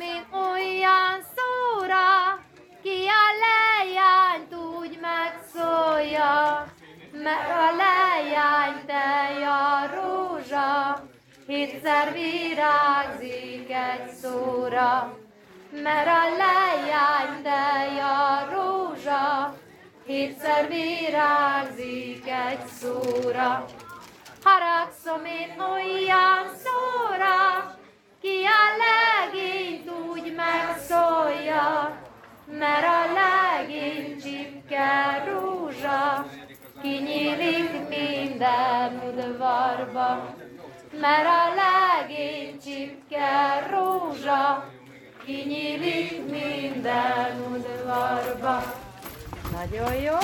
én olyan szóra, ki a lejányt úgy megszólja, mert a lejány teja rózsa, hétszer virágzik egy szóra. Mert a lejány teja rózsa, hétszer virágzik egy szóra. Haragszom én minden udvarba. Mert a legény csipke rózsa, kinyílik minden udvarba. Nagyon jó.